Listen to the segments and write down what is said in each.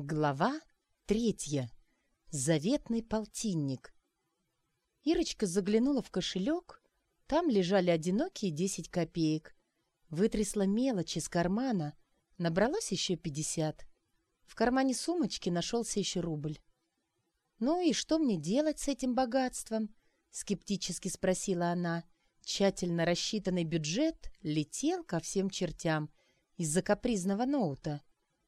Глава третья. Заветный полтинник. Ирочка заглянула в кошелек. Там лежали одинокие десять копеек. Вытрясла мелочь из кармана. Набралось еще пятьдесят. В кармане сумочки нашелся еще рубль. «Ну и что мне делать с этим богатством?» — скептически спросила она. Тщательно рассчитанный бюджет летел ко всем чертям из-за капризного ноута.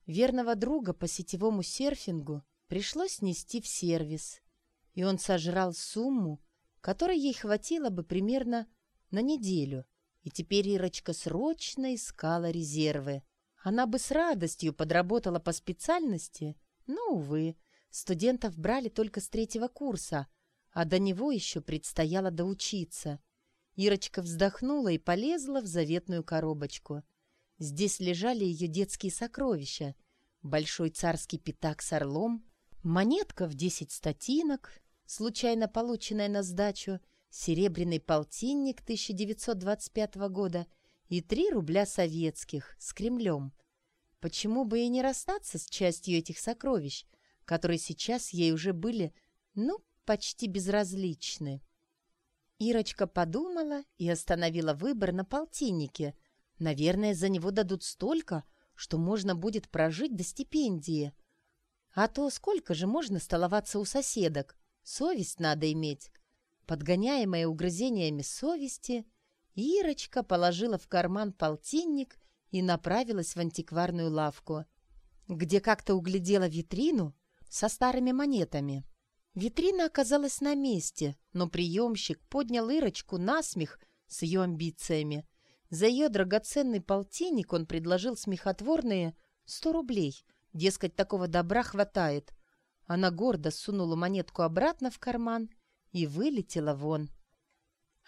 Верного друга по сетевому серфингу пришлось нести в сервис, и он сожрал сумму, которой ей хватило бы примерно на неделю, и теперь Ирочка срочно искала резервы. Она бы с радостью подработала по специальности, но, увы, студентов брали только с третьего курса, а до него еще предстояло доучиться. Ирочка вздохнула и полезла в заветную коробочку. Здесь лежали ее детские сокровища. Большой царский пятак с орлом, монетка в десять статинок, случайно полученная на сдачу, серебряный полтинник 1925 года и три рубля советских с Кремлем. Почему бы и не расстаться с частью этих сокровищ, которые сейчас ей уже были, ну, почти безразличны? Ирочка подумала и остановила выбор на полтиннике — Наверное, за него дадут столько, что можно будет прожить до стипендии. А то сколько же можно столоваться у соседок? Совесть надо иметь. Подгоняемая угрызениями совести, Ирочка положила в карман полтинник и направилась в антикварную лавку, где как-то углядела витрину со старыми монетами. Витрина оказалась на месте, но приемщик поднял Ирочку на смех с ее амбициями. За ее драгоценный полтинник он предложил смехотворные сто рублей. Дескать, такого добра хватает. Она гордо сунула монетку обратно в карман и вылетела вон.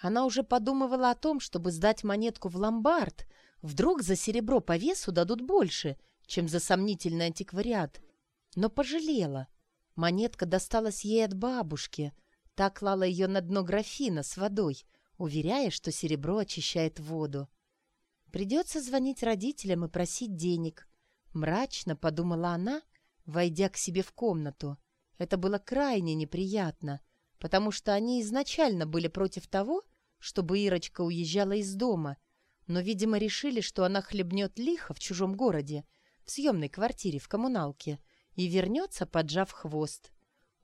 Она уже подумывала о том, чтобы сдать монетку в ломбард. Вдруг за серебро по весу дадут больше, чем за сомнительный антиквариат. Но пожалела. Монетка досталась ей от бабушки. Та клала ее на дно графина с водой, уверяя, что серебро очищает воду. Придется звонить родителям и просить денег. Мрачно подумала она, войдя к себе в комнату. Это было крайне неприятно, потому что они изначально были против того, чтобы Ирочка уезжала из дома, но, видимо, решили, что она хлебнет лихо в чужом городе, в съемной квартире в коммуналке, и вернется, поджав хвост.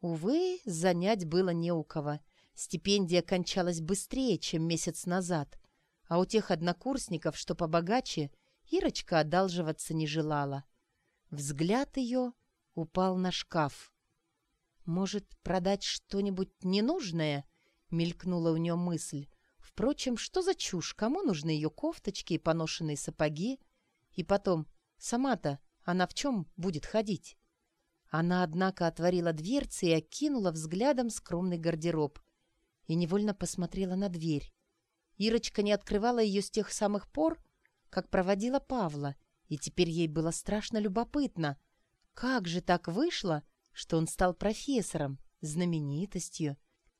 Увы, занять было не у кого. Стипендия кончалась быстрее, чем месяц назад, а у тех однокурсников, что побогаче, Ирочка одалживаться не желала. Взгляд ее упал на шкаф. «Может, продать что-нибудь ненужное?» — мелькнула у нее мысль. Впрочем, что за чушь? Кому нужны ее кофточки и поношенные сапоги? И потом, сама-то она в чем будет ходить? Она, однако, отворила дверцы и окинула взглядом скромный гардероб и невольно посмотрела на дверь. Ирочка не открывала ее с тех самых пор, как проводила Павла, и теперь ей было страшно любопытно. Как же так вышло, что он стал профессором, знаменитостью?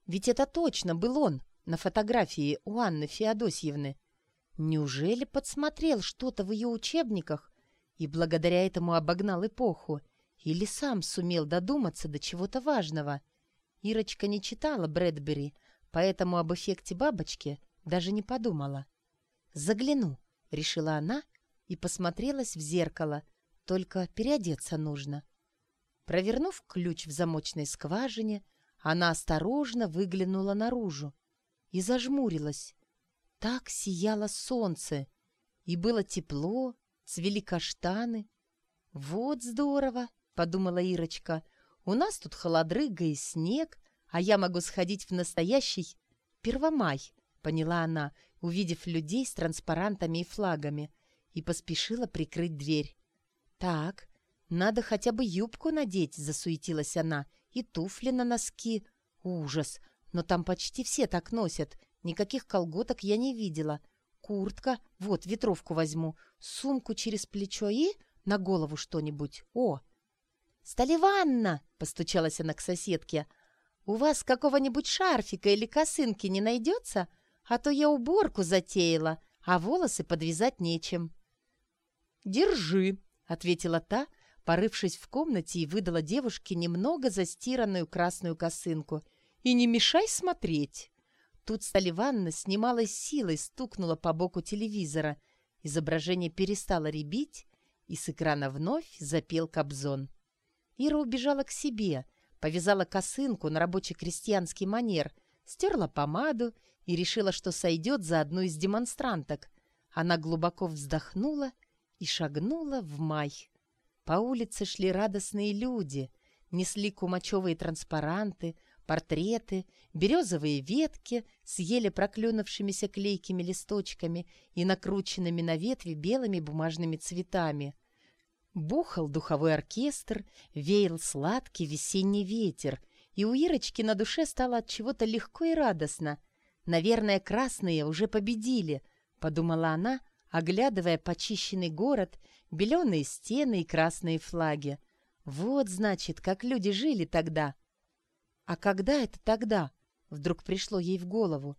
Ведь это точно был он на фотографии у Анны Феодосьевны. Неужели подсмотрел что-то в ее учебниках и благодаря этому обогнал эпоху? Или сам сумел додуматься до чего-то важного? Ирочка не читала Брэдбери, поэтому об эффекте бабочки даже не подумала. «Загляну», — решила она и посмотрелась в зеркало. Только переодеться нужно. Провернув ключ в замочной скважине, она осторожно выглянула наружу и зажмурилась. Так сияло солнце, и было тепло, цвели каштаны. «Вот здорово!» — подумала Ирочка. «У нас тут холодрыга и снег, а я могу сходить в настоящий Первомай поняла она, увидев людей с транспарантами и флагами, и поспешила прикрыть дверь. «Так, надо хотя бы юбку надеть», — засуетилась она, — «и туфли на носки. Ужас! Но там почти все так носят. Никаких колготок я не видела. Куртка, вот, ветровку возьму, сумку через плечо и на голову что-нибудь. О!» «Сталиванна!» — постучалась она к соседке. «У вас какого-нибудь шарфика или косынки не найдется? а то я уборку затеяла, а волосы подвязать нечем». «Держи», — ответила та, порывшись в комнате и выдала девушке немного застиранную красную косынку. «И не мешай смотреть!» Тут Салливанна с немалой силой стукнула по боку телевизора. Изображение перестало ребить, и с экрана вновь запел Кобзон. Ира убежала к себе, повязала косынку на рабочий крестьянский манер, стерла помаду и решила, что сойдет за одну из демонстранток. Она глубоко вздохнула и шагнула в май. По улице шли радостные люди, несли кумачевые транспаранты, портреты, березовые ветки с еле проклюнувшимися клейкими листочками и накрученными на ветви белыми бумажными цветами. Бухал духовой оркестр, веял сладкий весенний ветер, и у Ирочки на душе стало от чего-то легко и радостно. «Наверное, красные уже победили», — подумала она, оглядывая почищенный город беленые стены и красные флаги. Вот, значит, как люди жили тогда. А когда это тогда? Вдруг пришло ей в голову.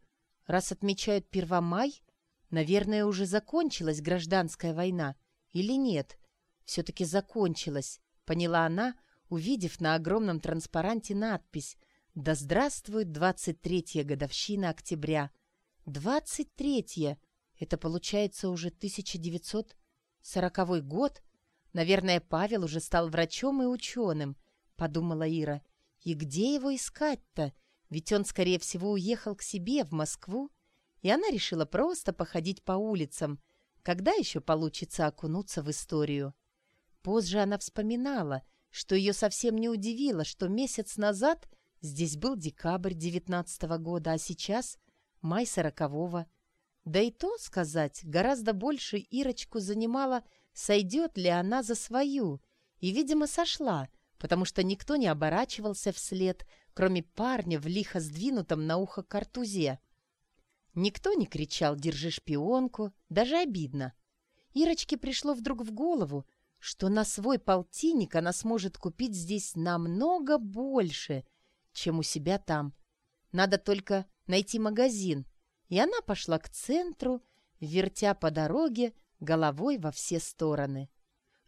Раз отмечают Первомай, наверное, уже закончилась гражданская война. Или нет? Все-таки закончилась, поняла она, увидев на огромном транспаранте надпись «Да здравствует 23-я годовщина октября». 23-я! Это получается уже 1900 Сороковой год? Наверное, Павел уже стал врачом и ученым, подумала Ира. И где его искать-то? Ведь он, скорее всего, уехал к себе в Москву. И она решила просто походить по улицам. Когда еще получится окунуться в историю? Позже она вспоминала, что ее совсем не удивило, что месяц назад здесь был декабрь девятнадцатого года, а сейчас май сорокового. Да и то сказать, гораздо больше Ирочку занимала, сойдет ли она за свою. И, видимо, сошла, потому что никто не оборачивался вслед, кроме парня в лихо сдвинутом на ухо картузе. Никто не кричал «держи шпионку», даже обидно. Ирочке пришло вдруг в голову, что на свой полтинник она сможет купить здесь намного больше, чем у себя там. Надо только найти магазин, и она пошла к центру, вертя по дороге головой во все стороны.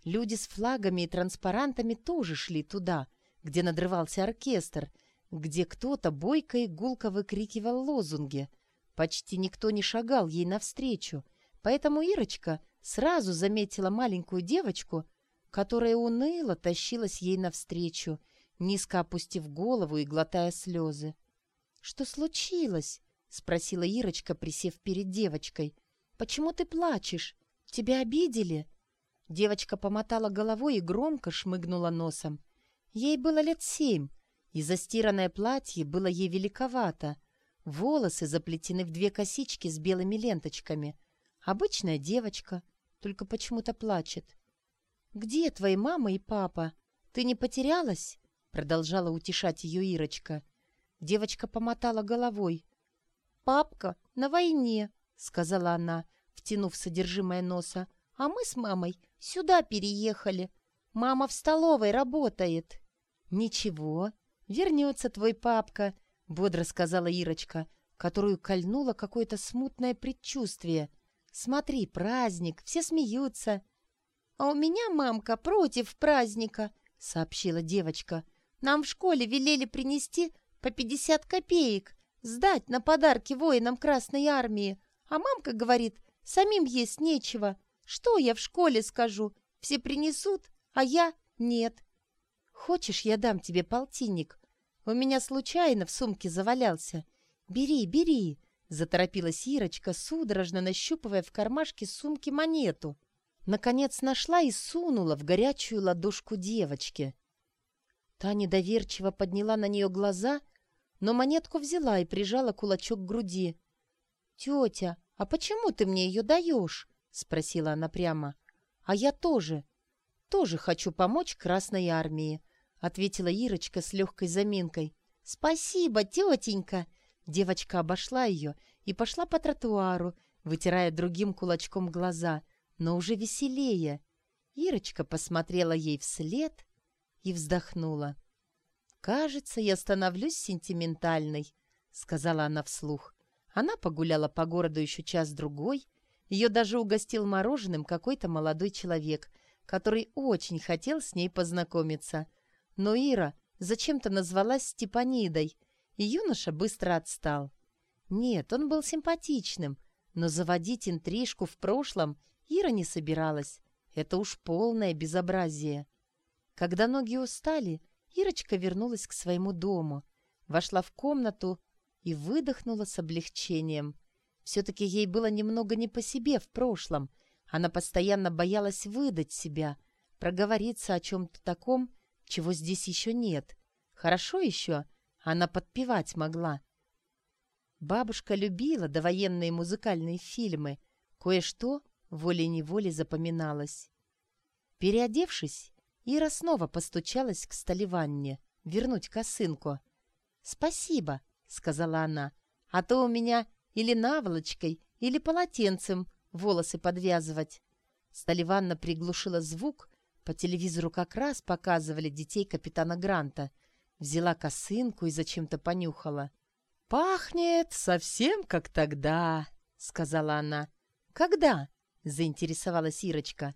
Люди с флагами и транспарантами тоже шли туда, где надрывался оркестр, где кто-то бойко и гулко выкрикивал лозунги. Почти никто не шагал ей навстречу, поэтому Ирочка сразу заметила маленькую девочку, которая уныло тащилась ей навстречу, низко опустив голову и глотая слезы. «Что случилось?» — спросила Ирочка, присев перед девочкой. «Почему ты плачешь? Тебя обидели?» Девочка помотала головой и громко шмыгнула носом. Ей было лет семь, и застиранное платье было ей великовато. Волосы заплетены в две косички с белыми ленточками. Обычная девочка, только почему-то плачет. «Где твои мама и папа? Ты не потерялась?» Продолжала утешать ее Ирочка. Девочка помотала головой. «Папка на войне», — сказала она, втянув содержимое носа. «А мы с мамой сюда переехали. Мама в столовой работает». «Ничего, вернется твой папка», — бодро сказала Ирочка, которую кольнуло какое-то смутное предчувствие. «Смотри, праздник, все смеются». «А у меня мамка против праздника», — сообщила девочка. «Нам в школе велели принести по пятьдесят копеек, Сдать на подарки воинам Красной Армии. А мамка говорит, самим есть нечего. Что я в школе скажу? Все принесут, а я нет. Хочешь, я дам тебе полтинник? У меня случайно в сумке завалялся. Бери, бери, заторопилась Ирочка, судорожно нащупывая в кармашке сумки монету. Наконец нашла и сунула в горячую ладошку девочки. Та недоверчиво подняла на нее глаза но монетку взяла и прижала кулачок к груди. «Тетя, а почему ты мне ее даешь?» — спросила она прямо. «А я тоже, тоже хочу помочь Красной Армии», — ответила Ирочка с легкой заминкой. «Спасибо, тетенька!» Девочка обошла ее и пошла по тротуару, вытирая другим кулачком глаза, но уже веселее. Ирочка посмотрела ей вслед и вздохнула. «Кажется, я становлюсь сентиментальной», — сказала она вслух. Она погуляла по городу еще час-другой. Ее даже угостил мороженым какой-то молодой человек, который очень хотел с ней познакомиться. Но Ира зачем-то назвалась Степанидой, и юноша быстро отстал. Нет, он был симпатичным, но заводить интрижку в прошлом Ира не собиралась. Это уж полное безобразие. Когда ноги устали, Ирочка вернулась к своему дому, вошла в комнату и выдохнула с облегчением. Все-таки ей было немного не по себе в прошлом. Она постоянно боялась выдать себя, проговориться о чем-то таком, чего здесь еще нет. Хорошо еще она подпевать могла. Бабушка любила довоенные музыкальные фильмы. Кое-что волей-неволей запоминалось. Переодевшись, Ира снова постучалась к Столиванне, вернуть косынку. «Спасибо», — сказала она, — «а то у меня или наволочкой, или полотенцем волосы подвязывать». Столиванна приглушила звук, по телевизору как раз показывали детей капитана Гранта. Взяла косынку и зачем-то понюхала. «Пахнет совсем как тогда», — сказала она. «Когда?» — заинтересовалась Ирочка.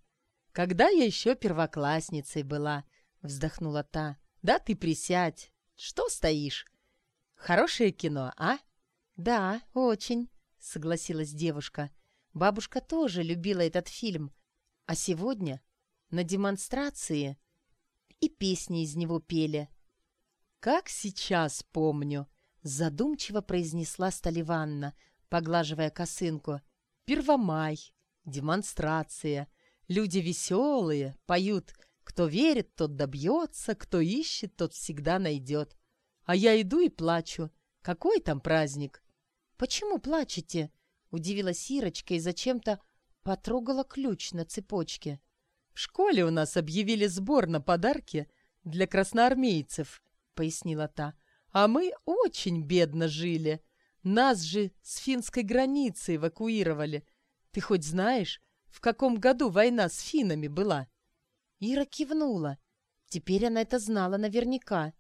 «Когда я еще первоклассницей была», — вздохнула та. «Да ты присядь. Что стоишь? Хорошее кино, а?» «Да, очень», — согласилась девушка. Бабушка тоже любила этот фильм. А сегодня на демонстрации и песни из него пели. «Как сейчас помню», — задумчиво произнесла Столиванна, поглаживая косынку. «Первомай, демонстрация, люди веселые, поют «Кто верит, тот добьется, кто ищет, тот всегда найдет». А я иду и плачу. Какой там праздник? «Почему плачете?» — удивилась Ирочка и зачем-то потрогала ключ на цепочке. «В школе у нас объявили сбор на подарки для красноармейцев», — пояснила та. «А мы очень бедно жили. Нас же с финской границы эвакуировали. Ты хоть знаешь, в каком году война с финами была?» Ира кивнула. Теперь она это знала наверняка.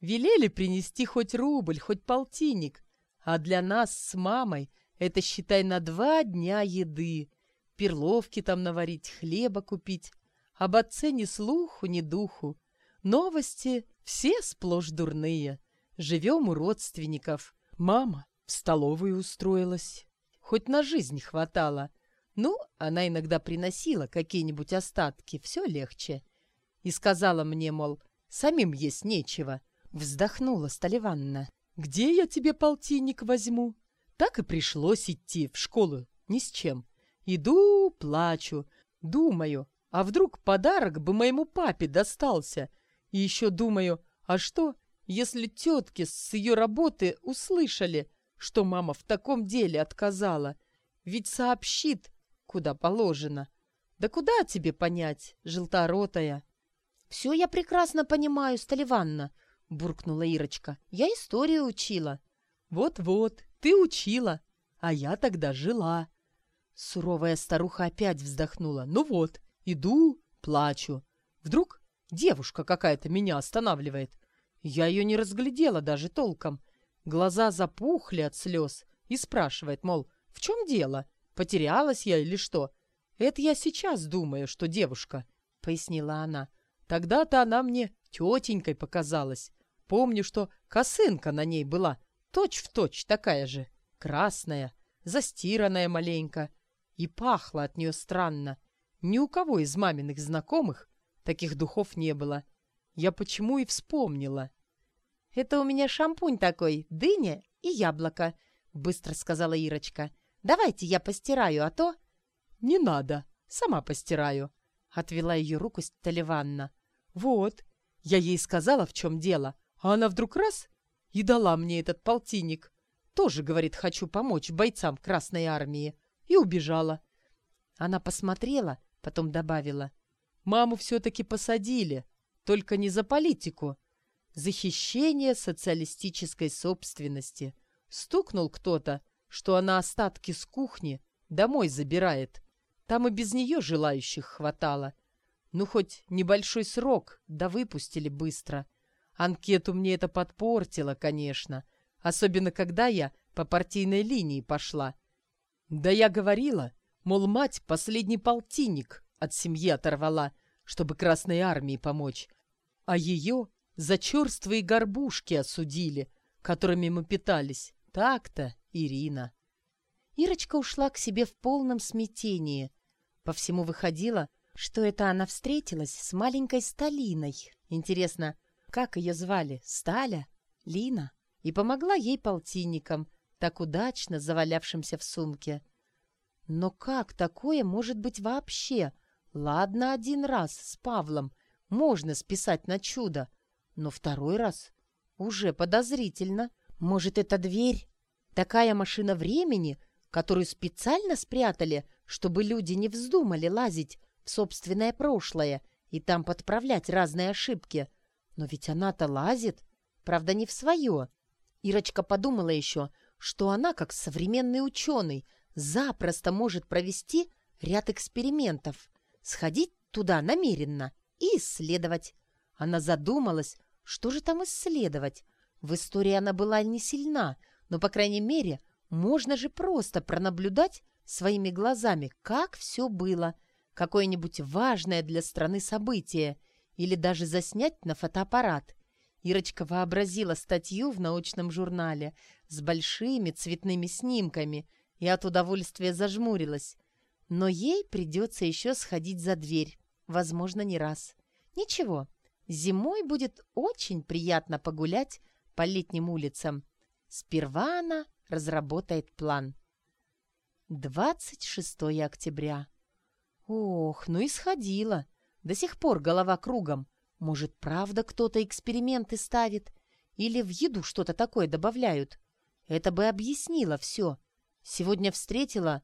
«Велели принести хоть рубль, хоть полтинник. А для нас с мамой это, считай, на два дня еды. Перловки там наварить, хлеба купить. Об отце ни слуху, ни духу. Новости все сплошь дурные. Живем у родственников. Мама в столовую устроилась. Хоть на жизнь хватало. Ну, она иногда приносила какие-нибудь остатки, все легче. И сказала мне, мол, самим есть нечего. Вздохнула Столиванна. «Где я тебе полтинник возьму?» Так и пришлось идти в школу ни с чем. Иду, плачу, думаю, а вдруг подарок бы моему папе достался? И еще думаю, а что, если тетки с ее работы услышали, что мама в таком деле отказала? Ведь сообщит, куда положено. Да куда тебе понять, желторотая? — Все я прекрасно понимаю, Столиванна, — буркнула Ирочка. — Я историю учила. Вот — Вот-вот, ты учила, а я тогда жила. Суровая старуха опять вздохнула. Ну вот, иду, плачу. Вдруг девушка какая-то меня останавливает. Я ее не разглядела даже толком. Глаза запухли от слез и спрашивает, мол, в чем дело? Потерялась я или что? Это я сейчас думаю, что девушка, — пояснила она. Тогда-то она мне тетенькой показалась. Помню, что косынка на ней была, точь-в-точь точь такая же, красная, застиранная маленько, и пахло от нее странно. Ни у кого из маминых знакомых таких духов не было. Я почему и вспомнила. «Это у меня шампунь такой, дыня и яблоко», — быстро сказала Ирочка. «Давайте я постираю, а то...» «Не надо, сама постираю», — отвела ее руку Сталиванна. «Вот, я ей сказала, в чем дело, а она вдруг раз и дала мне этот полтинник. Тоже, говорит, хочу помочь бойцам Красной Армии. И убежала. Она посмотрела, потом добавила. Маму все-таки посадили, только не за политику. За хищение социалистической собственности. Стукнул кто-то, что она остатки с кухни домой забирает. Там и без нее желающих хватало. Ну, хоть небольшой срок, да выпустили быстро. Анкету мне это подпортило, конечно, особенно когда я по партийной линии пошла. Да я говорила, мол, мать последний полтинник от семьи оторвала, чтобы Красной Армии помочь. А ее за черствые горбушки осудили, которыми мы питались. Так-то, Ирина. Ирочка ушла к себе в полном смятении. По всему выходило, что это она встретилась с маленькой Сталиной. Интересно, как ее звали? Сталя? Лина? И помогла ей полтинникам, так удачно завалявшимся в сумке. Но как такое может быть вообще? Ладно, один раз с Павлом можно списать на чудо, но второй раз уже подозрительно. Может, это дверь? Такая машина времени, которую специально спрятали, чтобы люди не вздумали лазить в собственное прошлое и там подправлять разные ошибки. Но ведь она-то лазит, правда, не в свое. Ирочка подумала еще, что она, как современный ученый, запросто может провести ряд экспериментов, сходить туда намеренно и исследовать. Она задумалась, что же там исследовать. В истории она была не сильна, но, по крайней мере, можно же просто пронаблюдать своими глазами, как все было, какое-нибудь важное для страны событие, или даже заснять на фотоаппарат. Ирочка вообразила статью в научном журнале с большими цветными снимками и от удовольствия зажмурилась. Но ей придется еще сходить за дверь, возможно, не раз. Ничего, зимой будет очень приятно погулять по летним улицам. Сперва она разработает план. 26 октября. Ох, ну и сходила. До сих пор голова кругом. Может, правда кто-то эксперименты ставит? Или в еду что-то такое добавляют? Это бы объяснило все. Сегодня встретила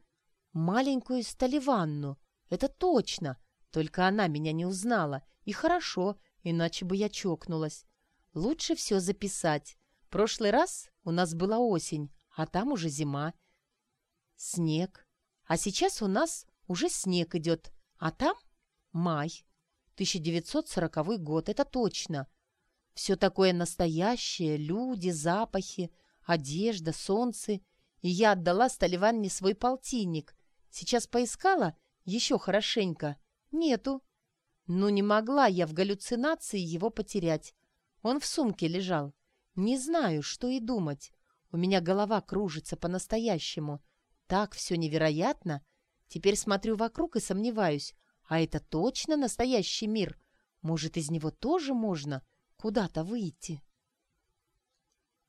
маленькую Сталиванну. Это точно. Только она меня не узнала. И хорошо, иначе бы я чокнулась. Лучше все записать. Прошлый раз у нас была осень, а там уже зима. Снег. А сейчас у нас уже снег идет, а там май. 1940 год, это точно. Все такое настоящее, люди, запахи, одежда, солнце. И я отдала Сталиванне свой полтинник. Сейчас поискала еще хорошенько. Нету. Ну, не могла я в галлюцинации его потерять. Он в сумке лежал. Не знаю, что и думать. У меня голова кружится по-настоящему. Так все невероятно. Теперь смотрю вокруг и сомневаюсь. А это точно настоящий мир? Может, из него тоже можно куда-то выйти?»